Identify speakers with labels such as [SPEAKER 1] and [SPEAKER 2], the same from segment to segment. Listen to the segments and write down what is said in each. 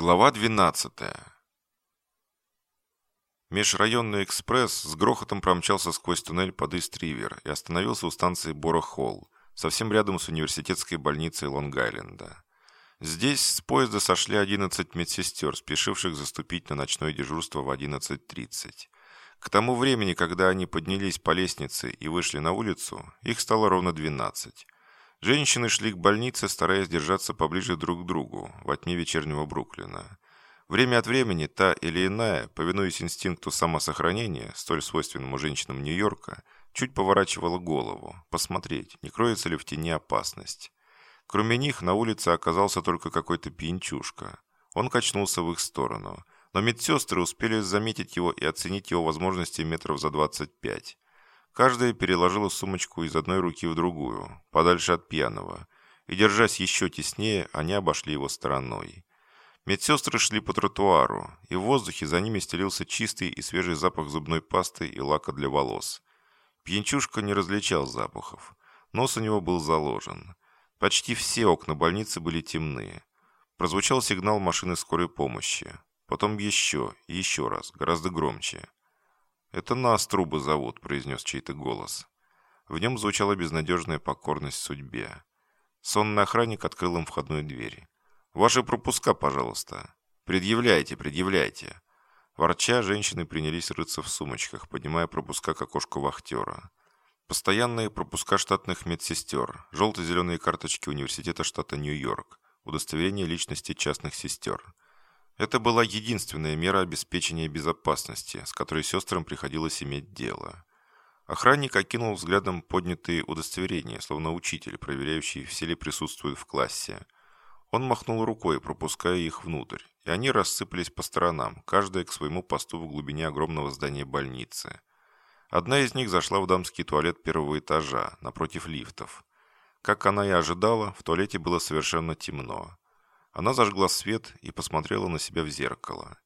[SPEAKER 1] Глава 12. Межрайонный экспресс с грохотом промчался сквозь туннель под Ист-Ривер и остановился у станции Бора-Холл, совсем рядом с университетской больницей Лонг-Айленда. Здесь с поезда сошли 11 медсестер, спешивших заступить на ночное дежурство в 11.30. К тому времени, когда они поднялись по лестнице и вышли на улицу, их стало ровно 12. Женщины шли к больнице, стараясь держаться поближе друг к другу во тьме вечернего Бруклина. Время от времени та или иная, повинуясь инстинкту самосохранения, столь свойственному женщинам Нью-Йорка, чуть поворачивала голову, посмотреть, не кроется ли в тени опасность. Кроме них на улице оказался только какой-то пьянчушка. Он качнулся в их сторону, но медсестры успели заметить его и оценить его возможности метров за 25. Каждая переложила сумочку из одной руки в другую, подальше от пьяного, и, держась еще теснее, они обошли его стороной. Медсестры шли по тротуару, и в воздухе за ними стелился чистый и свежий запах зубной пасты и лака для волос. Пьянчушка не различал запахов. Нос у него был заложен. Почти все окна больницы были темны. Прозвучал сигнал машины скорой помощи. Потом еще и еще раз, гораздо громче. «Это нас трубы зовут», — произнес чей-то голос. В нем звучала безнадежная покорность судьбе. Сонный охранник открыл им входную дверь. «Ваши пропуска, пожалуйста. Предъявляйте, предъявляйте». Ворча, женщины принялись рыться в сумочках, поднимая пропуска к окошку вахтера. Постоянные пропуска штатных медсестер, желто-зеленые карточки университета штата Нью-Йорк, удостоверение личности частных сестер – это была единственная мера обеспечения безопасности, с которой сестрам приходилось иметь дело. Охранник окинул взглядом поднятые удостоверения, словно учитель, проверяющий, все ли присутствуют в классе. Он махнул рукой, пропуская их внутрь, и они рассыпались по сторонам, каждая к своему посту в глубине огромного здания больницы. Одна из них зашла в дамский туалет первого этажа, напротив лифтов. Как она и ожидала, в туалете было совершенно темно. Она зажгла свет и посмотрела на себя в зеркало.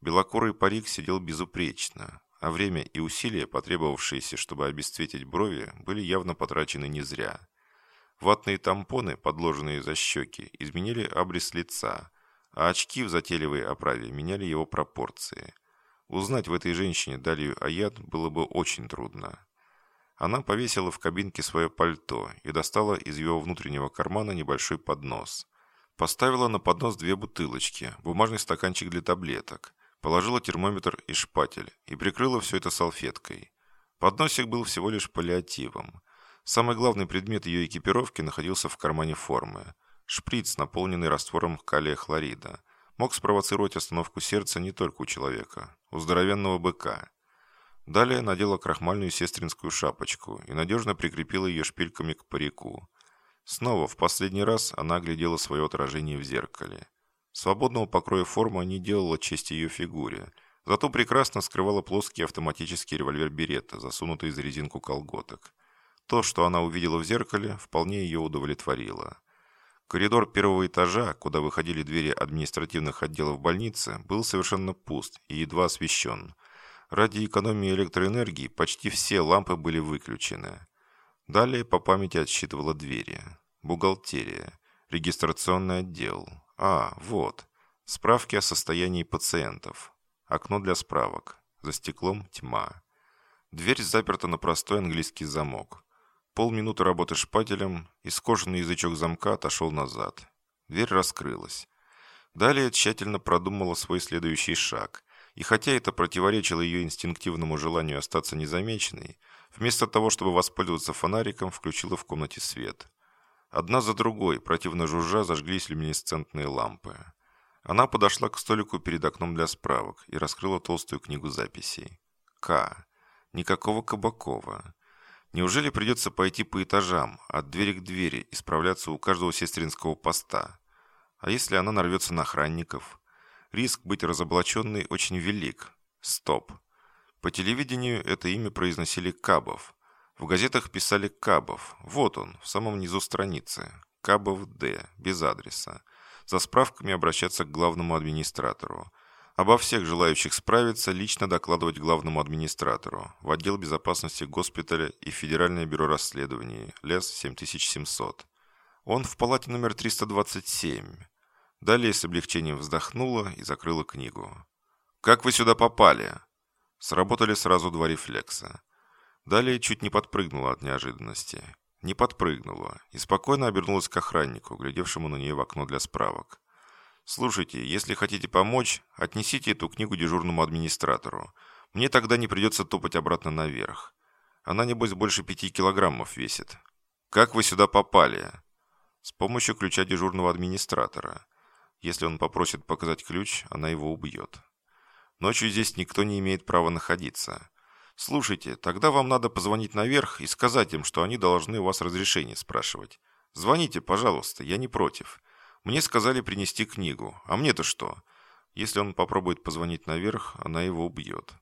[SPEAKER 1] Белокурый парик сидел безупречно, а время и усилия, потребовавшиеся, чтобы обесцветить брови, были явно потрачены не зря. Ватные тампоны, подложенные за щеки, изменили обрез лица, а очки в затейливой оправе меняли его пропорции. Узнать в этой женщине Далию Аяд было бы очень трудно. Она повесила в кабинке свое пальто и достала из его внутреннего кармана небольшой поднос. Поставила на поднос две бутылочки, бумажный стаканчик для таблеток, положила термометр и шпатель и прикрыла все это салфеткой. Подносик был всего лишь паллиативом. Самый главный предмет ее экипировки находился в кармане формы. Шприц, наполненный раствором калия хлорида, мог спровоцировать остановку сердца не только у человека, у здоровенного быка. Далее надела крахмальную сестринскую шапочку и надежно прикрепила ее шпильками к парику. Снова, в последний раз, она глядела свое отражение в зеркале. Свободного покроя форма не делала чести ее фигуре, зато прекрасно скрывала плоский автоматический револьвер Беретта, засунутый за резинку колготок. То, что она увидела в зеркале, вполне ее удовлетворило. Коридор первого этажа, куда выходили двери административных отделов больницы, был совершенно пуст и едва освещен. Ради экономии электроэнергии почти все лампы были выключены. Далее по памяти отсчитывала двери. Бухгалтерия. Регистрационный отдел. А, вот. Справки о состоянии пациентов. Окно для справок. За стеклом тьма. Дверь заперта на простой английский замок. Полминуты работы шпателем, и скошенный язычок замка отошел назад. Дверь раскрылась. Далее тщательно продумала свой следующий шаг. И хотя это противоречило ее инстинктивному желанию остаться незамеченной, Вместо того, чтобы воспользоваться фонариком, включила в комнате свет. Одна за другой, противно жужжа, зажглись люминесцентные лампы. Она подошла к столику перед окном для справок и раскрыла толстую книгу записей. К. Никакого Кабакова. Неужели придется пойти по этажам, от двери к двери, и справляться у каждого сестринского поста? А если она нарвется на охранников? Риск быть разоблаченной очень велик. Стоп. По телевидению это имя произносили Кабов. В газетах писали Кабов. Вот он, в самом низу страницы. Кабов Д. Без адреса. За справками обращаться к главному администратору. Обо всех желающих справиться лично докладывать главному администратору в отдел безопасности госпиталя и Федеральное бюро расследований, лес 7700. Он в палате номер 327. Далее с облегчением вздохнула и закрыла книгу. «Как вы сюда попали?» Сработали сразу два рефлекса. Далее чуть не подпрыгнула от неожиданности. Не подпрыгнула и спокойно обернулась к охраннику, глядевшему на нее в окно для справок. «Слушайте, если хотите помочь, отнесите эту книгу дежурному администратору. Мне тогда не придется топать обратно наверх. Она, небось, больше пяти килограммов весит. Как вы сюда попали?» «С помощью ключа дежурного администратора. Если он попросит показать ключ, она его убьет. Ночью здесь никто не имеет права находиться. Слушайте, тогда вам надо позвонить наверх и сказать им, что они должны у вас разрешение спрашивать. Звоните, пожалуйста, я не против. Мне сказали принести книгу. А мне-то что? Если он попробует позвонить наверх, она его убьет.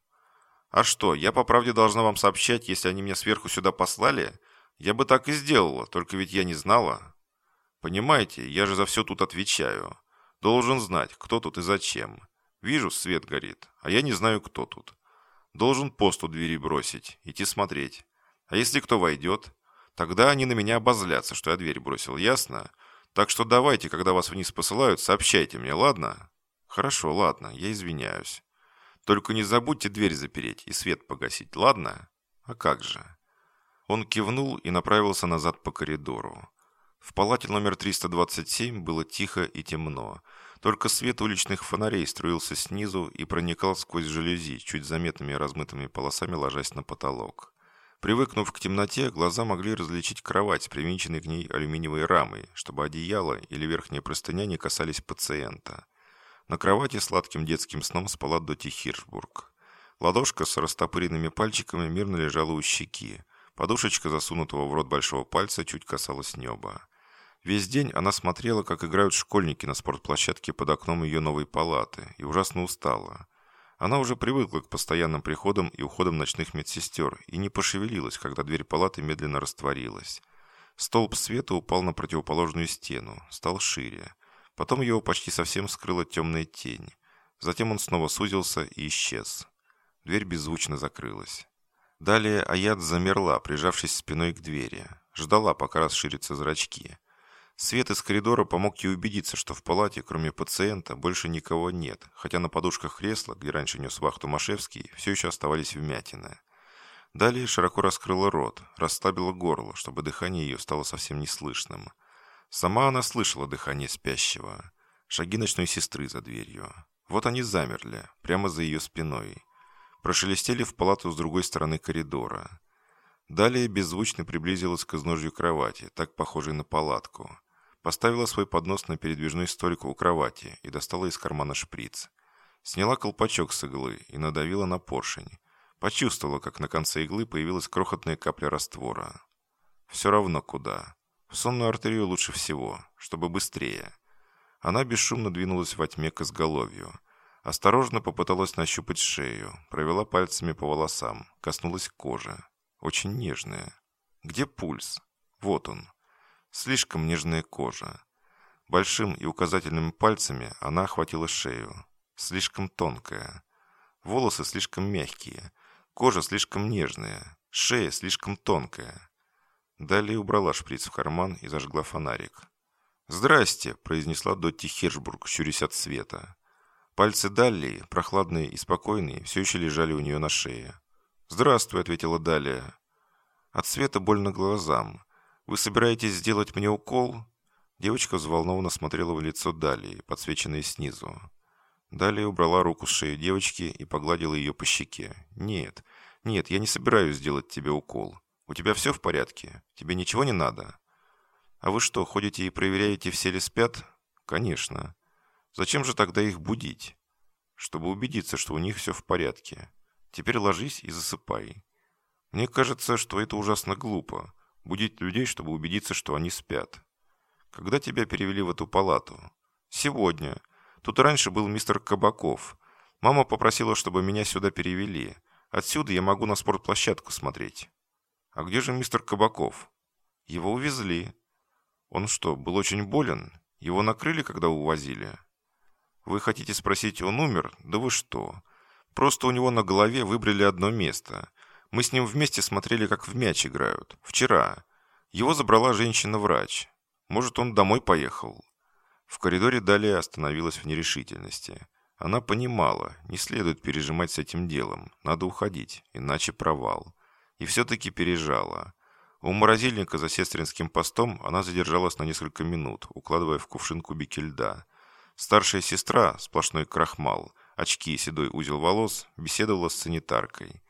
[SPEAKER 1] А что, я по правде должна вам сообщать, если они меня сверху сюда послали? Я бы так и сделала, только ведь я не знала. Понимаете, я же за все тут отвечаю. Должен знать, кто тут и зачем. Вижу, свет горит, а я не знаю, кто тут. Должен пост у двери бросить, идти смотреть. А если кто войдет, тогда они на меня обозлятся, что я дверь бросил, ясно? Так что давайте, когда вас вниз посылают, сообщайте мне, ладно? Хорошо, ладно, я извиняюсь. Только не забудьте дверь запереть и свет погасить, ладно? А как же? Он кивнул и направился назад по коридору. В палате номер 327 было тихо и темно. Только свет уличных фонарей струился снизу и проникал сквозь жалюзи, чуть заметными размытыми полосами ложась на потолок. Привыкнув к темноте, глаза могли различить кровать с привинченной к ней алюминиевой рамой, чтобы одеяло или верхняя простыня не касались пациента. На кровати сладким детским сном спала Доти Хиршбург. Ладошка с растопыренными пальчиками мирно лежала у щеки. Подушечка, засунутого в рот большого пальца, чуть касалась неба. Весь день она смотрела, как играют школьники на спортплощадке под окном ее новой палаты, и ужасно устала. Она уже привыкла к постоянным приходам и уходам ночных медсестер и не пошевелилась, когда дверь палаты медленно растворилась. Столб света упал на противоположную стену, стал шире. Потом его почти совсем скрыла темная тень. Затем он снова сузился и исчез. Дверь беззвучно закрылась. Далее Аят замерла, прижавшись спиной к двери. Ждала, пока расширятся зрачки. Свет из коридора помог ей убедиться, что в палате, кроме пациента, больше никого нет, хотя на подушках кресла, где раньше нес вахту Машевский, все еще оставались вмятины. Далее широко раскрыла рот, расслабила горло, чтобы дыхание ее стало совсем неслышным. Сама она слышала дыхание спящего. Шаги ночной сестры за дверью. Вот они замерли, прямо за ее спиной. Прошелестели в палату с другой стороны коридора. Далее беззвучно приблизилась к изножью кровати, так похожей на палатку. Поставила свой поднос на передвижной столик у кровати и достала из кармана шприц. Сняла колпачок с иглы и надавила на поршень. Почувствовала, как на конце иглы появилась крохотная капля раствора. Все равно куда. В сонную артерию лучше всего, чтобы быстрее. Она бесшумно двинулась во тьме к изголовью. Осторожно попыталась нащупать шею, провела пальцами по волосам, коснулась кожи. Очень нежная. Где пульс? Вот он. Слишком нежная кожа. Большим и указательными пальцами она охватила шею. Слишком тонкая. Волосы слишком мягкие. Кожа слишком нежная. Шея слишком тонкая. Далее убрала шприц в карман и зажгла фонарик. «Здрасте», — произнесла Дотти Хершбург, щурясь от света. Пальцы Далли, прохладные и спокойные, все еще лежали у нее на шее. «Здравствуй», — ответила Далия. От света больно глазам. «Вы собираетесь сделать мне укол?» Девочка взволнованно смотрела в лицо Далии, подсвеченное снизу. Далее убрала руку с шеи девочки и погладила ее по щеке. «Нет, нет, я не собираюсь сделать тебе укол. У тебя все в порядке? Тебе ничего не надо?» «А вы что, ходите и проверяете, все ли спят?» «Конечно. Зачем же тогда их будить?» «Чтобы убедиться, что у них все в порядке. Теперь ложись и засыпай. Мне кажется, что это ужасно глупо будить людей, чтобы убедиться, что они спят. Когда тебя перевели в эту палату? Сегодня. Тут раньше был мистер Кабаков. Мама попросила, чтобы меня сюда перевели. Отсюда я могу на спортплощадку смотреть. А где же мистер Кабаков? Его увезли. Он что, был очень болен? Его накрыли, когда увозили? Вы хотите спросить, он умер? Да вы что? Просто у него на голове выбрали одно место. Мы с ним вместе смотрели, как в мяч играют. Вчера. Его забрала женщина-врач. Может, он домой поехал. В коридоре далее остановилась в нерешительности. Она понимала, не следует пережимать с этим делом, надо уходить, иначе провал. И все-таки пережала. У морозильника за сестринским постом она задержалась на несколько минут, укладывая в кувшин кубики льда. Старшая сестра, сплошной крахмал, очки и седой узел волос, беседовала с санитаркой.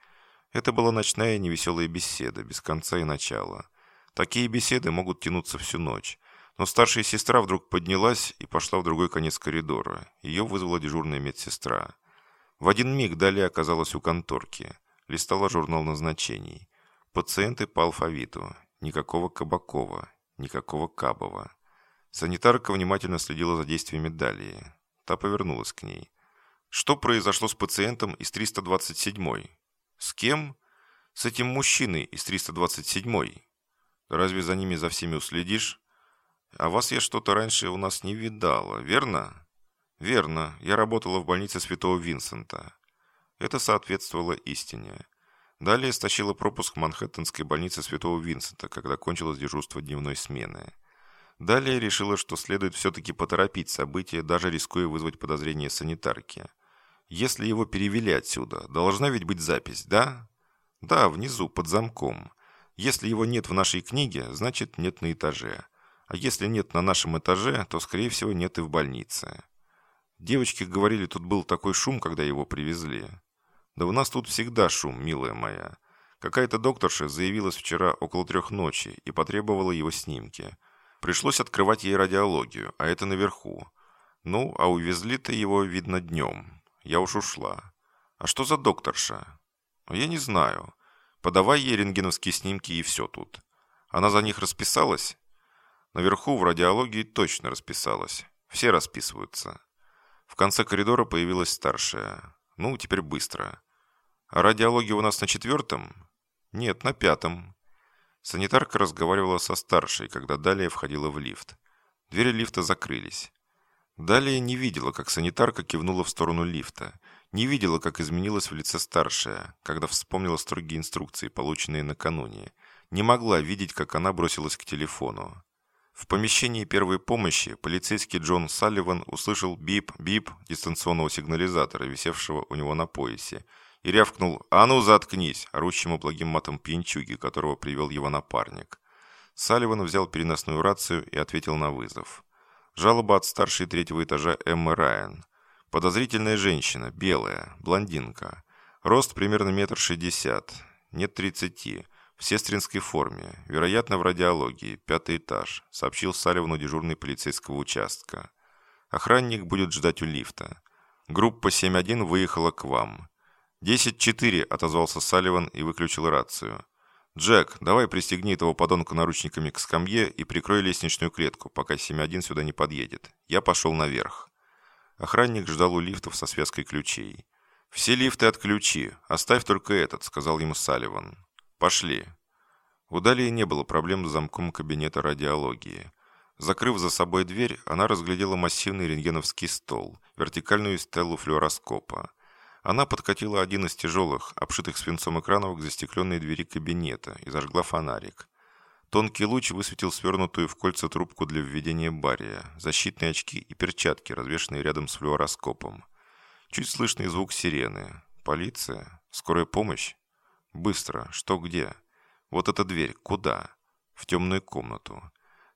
[SPEAKER 1] Это была ночная невеселая беседа, без конца и начала. Такие беседы могут тянуться всю ночь. Но старшая сестра вдруг поднялась и пошла в другой конец коридора. Ее вызвала дежурная медсестра. В один миг далее оказалась у конторки. Листала журнал назначений. Пациенты по алфавиту. Никакого Кабакова. Никакого Кабова. Санитарка внимательно следила за действиями Далии. Та повернулась к ней. «Что произошло с пациентом из 327-й?» «С кем?» «С этим мужчиной из 327-й». «Разве за ними за всеми уследишь?» «А вас я что-то раньше у нас не видала, верно?» «Верно. Я работала в больнице Святого Винсента». Это соответствовало истине. Далее стащила пропуск Манхэттенской больнице Святого Винсента, когда кончилось дежурство дневной смены. Далее решила, что следует все-таки поторопить события, даже рискуя вызвать подозрение санитарки. Если его перевели отсюда, должна ведь быть запись, да? Да, внизу, под замком. Если его нет в нашей книге, значит нет на этаже. А если нет на нашем этаже, то, скорее всего, нет и в больнице. Девочки говорили, тут был такой шум, когда его привезли. Да у нас тут всегда шум, милая моя. Какая-то докторша заявилась вчера около трех ночи и потребовала его снимки. Пришлось открывать ей радиологию, а это наверху. Ну, а увезли-то его, видно, днем. Я уж ушла. А что за докторша? Я не знаю. Подавай ей рентгеновские снимки и все тут. Она за них расписалась? Наверху в радиологии точно расписалась. Все расписываются. В конце коридора появилась старшая. Ну, теперь быстро. А радиология у нас на четвертом? Нет, на пятом. Санитарка разговаривала со старшей, когда Далия входила в лифт. Двери лифта закрылись. Далия не видела, как санитарка кивнула в сторону лифта. Не видела, как изменилась в лице старшая, когда вспомнила строгие инструкции, полученные накануне. Не могла видеть, как она бросилась к телефону. В помещении первой помощи полицейский Джон Салливан услышал бип-бип дистанционного сигнализатора, висевшего у него на поясе, и рявкнул «А ну, заткнись!» орущему благим матом пьянчуги, которого привел его напарник. Салливан взял переносную рацию и ответил на вызов. Жалоба от старшей третьего этажа Эммы Райан. Подозрительная женщина, белая, блондинка. Рост примерно метр шестьдесят, нет тридцати. «В сестринской форме. Вероятно, в радиологии. Пятый этаж», — сообщил Салливану дежурный полицейского участка. «Охранник будет ждать у лифта. Группа 7-1 выехала к вам». «10-4», — отозвался Салливан и выключил рацию. «Джек, давай пристегни этого подонка наручниками к скамье и прикрой лестничную клетку, пока 7-1 сюда не подъедет. Я пошел наверх». Охранник ждал у лифтов со связкой ключей. «Все лифты отключи, оставь только этот», — сказал ему Салливан. «Пошли». У Далии не было проблем с замком кабинета радиологии. Закрыв за собой дверь, она разглядела массивный рентгеновский стол, вертикальную стелу флюороскопа. Она подкатила один из тяжелых, обшитых свинцом экранов к застекленной двери кабинета и зажгла фонарик. Тонкий луч высветил свернутую в кольца трубку для введения бария, защитные очки и перчатки, развешанные рядом с флюороскопом. Чуть слышный звук сирены. Полиция? Скорая помощь? Быстро. Что где? Вот эта дверь. Куда? В темную комнату.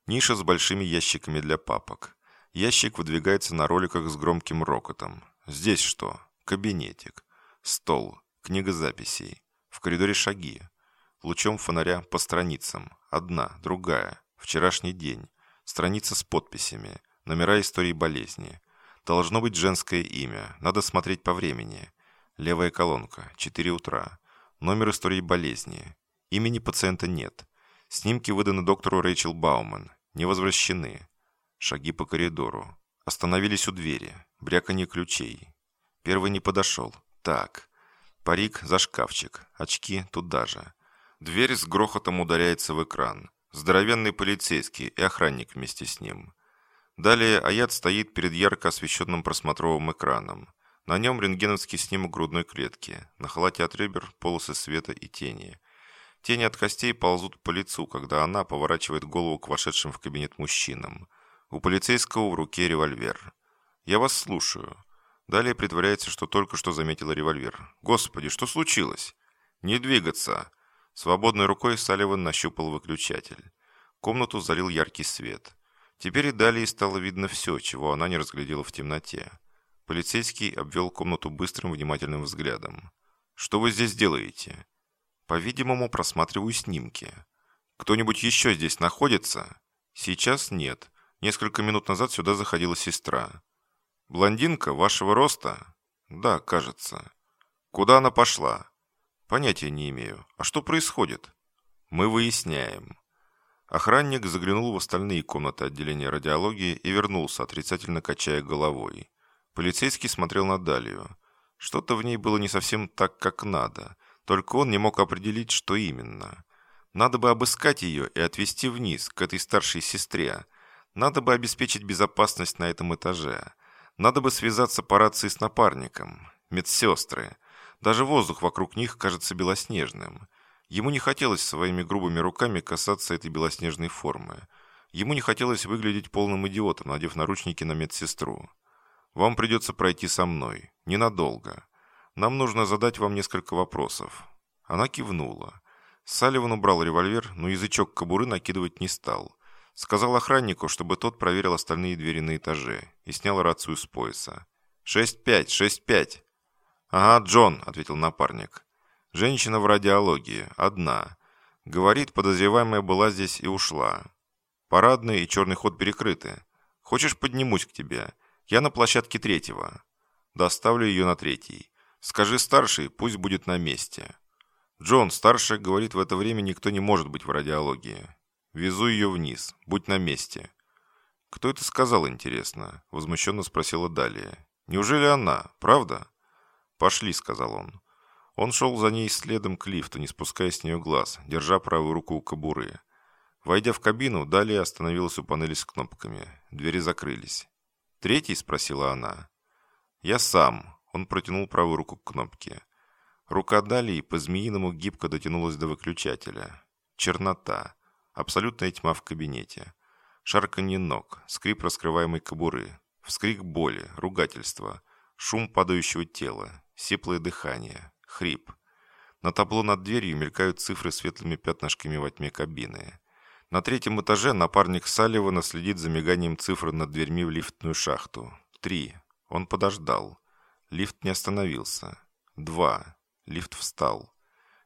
[SPEAKER 1] Ниша с большими ящиками для папок. Ящик выдвигается на роликах с громким рокотом. Здесь что? Кабинетик. Стол. Книга записей. В коридоре шаги. Лучом фонаря по страницам. Одна, другая. Вчерашний день. Страница с подписями. Номера истории болезни. Должно быть женское имя. Надо смотреть по времени. Левая колонка. 4 утра. Номер истории болезни. Имени пациента нет. Снимки выданы доктору Рэйчел Бауман. Не возвращены. Шаги по коридору. Остановились у двери. Бряканье ключей. Первый не подошел. Так. Парик за шкафчик. Очки туда же. Дверь с грохотом ударяется в экран. Здоровенный полицейский и охранник вместе с ним. Далее Аят стоит перед ярко освещенным просмотровым экраном. На нем рентгеновский снимок грудной клетки. На халате от ребер полосы света и тени. Тени от костей ползут по лицу, когда она поворачивает голову к вошедшим в кабинет мужчинам. У полицейского в руке револьвер. «Я вас слушаю». Далее притворяется, что только что заметила револьвер. «Господи, что случилось?» «Не двигаться!» Свободной рукой Салливан нащупал выключатель. Комнату залил яркий свет. Теперь и далее стало видно все, чего она не разглядела в темноте. Полицейский обвел комнату быстрым внимательным взглядом. «Что вы здесь делаете?» «По-видимому, просматриваю снимки». «Кто-нибудь еще здесь находится?» «Сейчас нет. Несколько минут назад сюда заходила сестра». «Блондинка вашего роста?» «Да, кажется». «Куда она пошла?» «Понятия не имею. А что происходит?» «Мы выясняем». Охранник заглянул в остальные комнаты отделения радиологии и вернулся, отрицательно качая головой. Полицейский смотрел на Далию. Что-то в ней было не совсем так, как надо. Только он не мог определить, что именно. Надо бы обыскать ее и отвезти вниз, к этой старшей сестре. Надо бы обеспечить безопасность на этом этаже. Надо бы связаться по рации с напарником. Медсестры. Даже воздух вокруг них кажется белоснежным. Ему не хотелось своими грубыми руками касаться этой белоснежной формы. Ему не хотелось выглядеть полным идиотом, надев наручники на медсестру. Вам придется пройти со мной. Ненадолго. Нам нужно задать вам несколько вопросов». Она кивнула. Салливан убрал револьвер, но язычок кобуры накидывать не стал. Сказал охраннику, чтобы тот проверил остальные двери на этаже и снял рацию с пояса. «Шесть пять, шесть пять!» «Ага, Джон», — ответил напарник. «Женщина в радиологии. Одна. Говорит, подозреваемая была здесь и ушла. Парадный и черный ход перекрыты. Хочешь, поднимусь к тебе? Я на площадке третьего. Доставлю ее на третий. Скажи старший, пусть будет на месте. Джон, старший, говорит, в это время никто не может быть в радиологии. Везу ее вниз. Будь на месте. Кто это сказал, интересно? Возмущенно спросила Далия. Неужели она? Правда? Пошли, сказал он. Он шел за ней следом к лифту, не спуская с нее глаз, держа правую руку у кобуры. Войдя в кабину, Далия остановилась у панели с кнопками. Двери закрылись. «Третий?» – спросила она. «Я сам». Он протянул правую руку к кнопке. Рука Далии по-змеиному гибко дотянулась до выключателя. Чернота. Абсолютная тьма в кабинете. Шарканье ног, скрип раскрываемой кобуры, вскрик боли, ругательство, шум падающего тела, сиплое дыхание, хрип. На табло над дверью мелькают цифры светлыми пятнышками во тьме кабины. На третьем этаже напарник Салливана следит за миганием цифр над дверьми в лифтную шахту. Три. Он подождал. Лифт не остановился. Два. Лифт встал.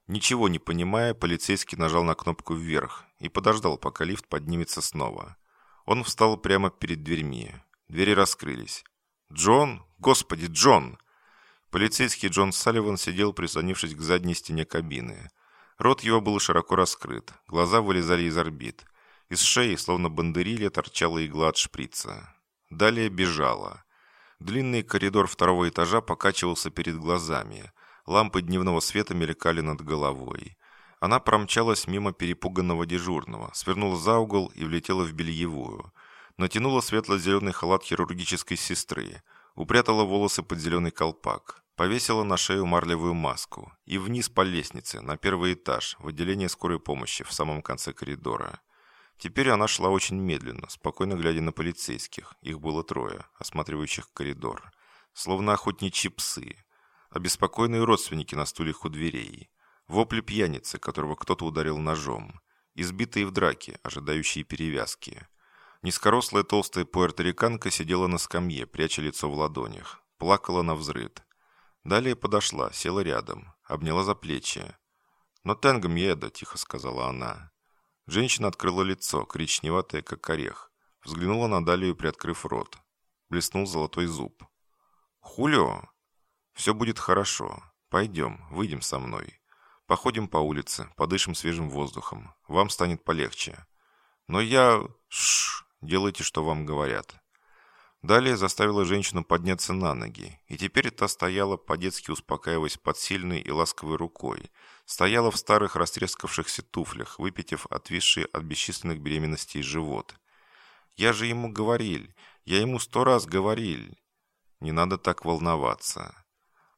[SPEAKER 1] Ничего не понимая, полицейский нажал на кнопку вверх и подождал, пока лифт поднимется снова. Он встал прямо перед дверьми. Двери раскрылись. «Джон? Господи, Джон!» Полицейский Джон Салливан сидел, прислонившись к задней стене кабины. Рот его был широко раскрыт, глаза вылезали из орбит. Из шеи, словно бандерилья, торчала игла от шприца. Далее бежала. Длинный коридор второго этажа покачивался перед глазами. Лампы дневного света мелькали над головой. Она промчалась мимо перепуганного дежурного, свернула за угол и влетела в бельевую. Натянула светло-зеленый халат хирургической сестры, упрятала волосы под зеленый колпак. Повесила на шею марлевую маску и вниз по лестнице, на первый этаж, в отделение скорой помощи в самом конце коридора. Теперь она шла очень медленно, спокойно глядя на полицейских, их было трое, осматривающих коридор. Словно охотничьи псы. Обеспокоенные родственники на стульях у дверей. Вопли пьяницы, которого кто-то ударил ножом. Избитые в драке, ожидающие перевязки. Низкорослая толстая пуэрториканка сидела на скамье, пряча лицо в ладонях. Плакала на взрыд. Далее подошла, села рядом, обняла за плечи. «Но тенгом еда», — тихо сказала она. Женщина открыла лицо, коричневатое, как орех. Взглянула на Далию, приоткрыв рот. Блеснул золотой зуб. «Хулио? Все будет хорошо. Пойдем, выйдем со мной. Походим по улице, подышим свежим воздухом. Вам станет полегче. Но я... Шш, делайте, что вам говорят. Далее заставила женщину подняться на ноги, и теперь та стояла, по-детски успокаиваясь под сильной и ласковой рукой. Стояла в старых растрескавшихся туфлях, выпитив отвисший от бесчисленных беременностей живот. «Я же ему говорил! Я ему сто раз говорил!» «Не надо так волноваться!»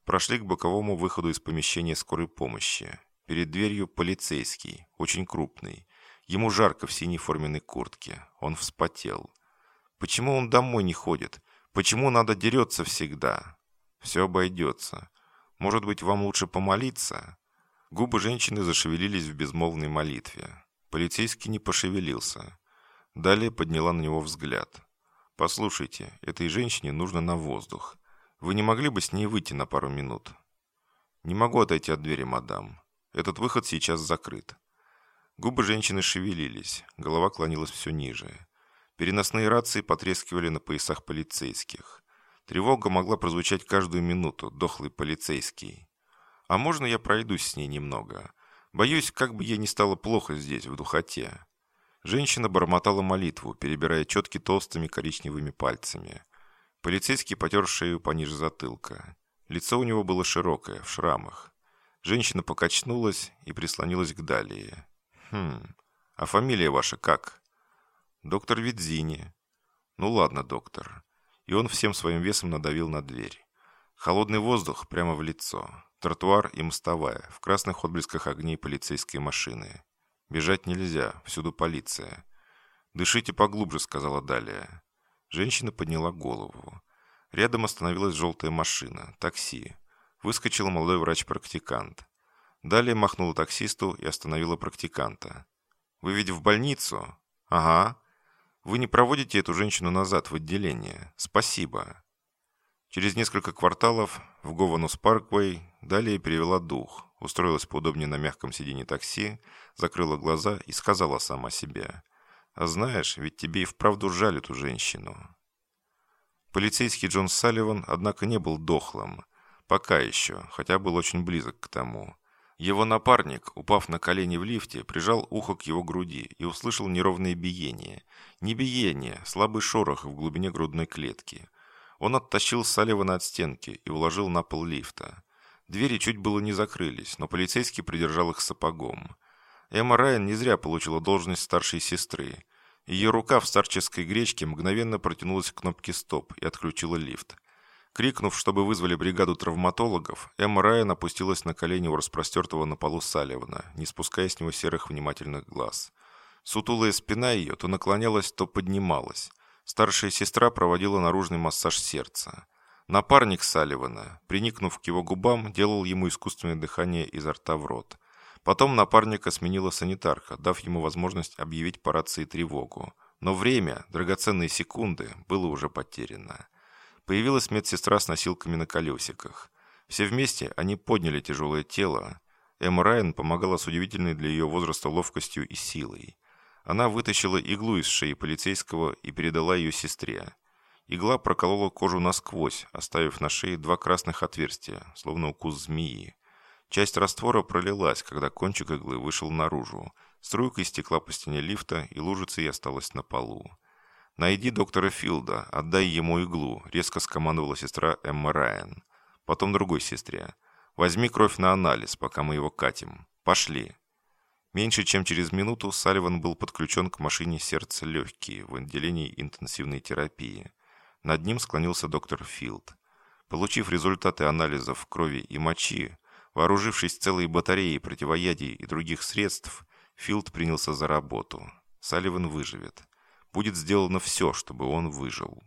[SPEAKER 1] Прошли к боковому выходу из помещения скорой помощи. Перед дверью полицейский, очень крупный. Ему жарко в синей форменной куртке. Он вспотел. Почему он домой не ходит? Почему надо дерется всегда? Все обойдется. Может быть, вам лучше помолиться?» Губы женщины зашевелились в безмолвной молитве. Полицейский не пошевелился. Далее подняла на него взгляд. «Послушайте, этой женщине нужно на воздух. Вы не могли бы с ней выйти на пару минут?» «Не могу отойти от двери, мадам. Этот выход сейчас закрыт». Губы женщины шевелились, голова клонилась все ниже. Переносные рации потрескивали на поясах полицейских. Тревога могла прозвучать каждую минуту, дохлый полицейский. «А можно я пройдусь с ней немного? Боюсь, как бы ей не стало плохо здесь, в духоте». Женщина бормотала молитву, перебирая четки толстыми коричневыми пальцами. Полицейский потер шею пониже затылка. Лицо у него было широкое, в шрамах. Женщина покачнулась и прислонилась к Далии. «Хм, а фамилия ваша как?» «Доктор Видзини». «Ну ладно, доктор и он всем своим весом надавил на дверь. Холодный воздух прямо в лицо. Тротуар и мостовая, в красных отблесках огней полицейской машины. Бежать нельзя, всюду полиция. «Дышите поглубже», — сказала Далия. Женщина подняла голову. Рядом остановилась желтая машина, такси. Выскочил молодой врач-практикант. Далее махнула таксисту и остановила практиканта. «Вы ведь в больницу?» «Ага. Вы не проводите эту женщину назад в отделение. Спасибо. Через несколько кварталов в Гованус Парквей далее перевела дух, устроилась поудобнее на мягком сиденье такси, закрыла глаза и сказала сама себе. «А знаешь, ведь тебе и вправду жаль эту женщину». Полицейский Джон Салливан, однако, не был дохлым. Пока еще, хотя был очень близок к тому. Его напарник, упав на колени в лифте, прижал ухо к его груди и услышал неровное биение. Не биение, слабый шорох в глубине грудной клетки. Он оттащил Салливана от стенки и уложил на пол лифта. Двери чуть было не закрылись, но полицейский придержал их сапогом. Эмма Райан не зря получила должность старшей сестры. Ее рука в старческой гречке мгновенно протянулась к кнопке «Стоп» и отключила лифт. Крикнув, чтобы вызвали бригаду травматологов, Эмма Райан опустилась на колени у распростертого на полу Салливана, не спуская с него серых внимательных глаз. Сутулая спина ее то наклонялась, то поднималась. Старшая сестра проводила наружный массаж сердца. Напарник Салливана, приникнув к его губам, делал ему искусственное дыхание изо рта в рот. Потом напарника сменила санитарка, дав ему возможность объявить по рации тревогу. Но время, драгоценные секунды, было уже потеряно. Появилась медсестра с носилками на колесиках. Все вместе они подняли тяжелое тело. Эмма Райан помогала с удивительной для ее возраста ловкостью и силой. Она вытащила иглу из шеи полицейского и передала ее сестре. Игла проколола кожу насквозь, оставив на шее два красных отверстия, словно укус змеи. Часть раствора пролилась, когда кончик иглы вышел наружу. Струйка истекла по стене лифта, и лужицей осталась на полу. «Найди доктора Филда, отдай ему иглу», — резко скомандовала сестра Эмма Райан. Потом другой сестре. «Возьми кровь на анализ, пока мы его катим. Пошли». Меньше чем через минуту Салливан был подключен к машине сердца легкие в отделении интенсивной терапии. Над ним склонился доктор Филд. Получив результаты анализов крови и мочи, вооружившись целой батареей противоядий и других средств, Филд принялся за работу. Салливан выживет будет сделано все, чтобы он выжил.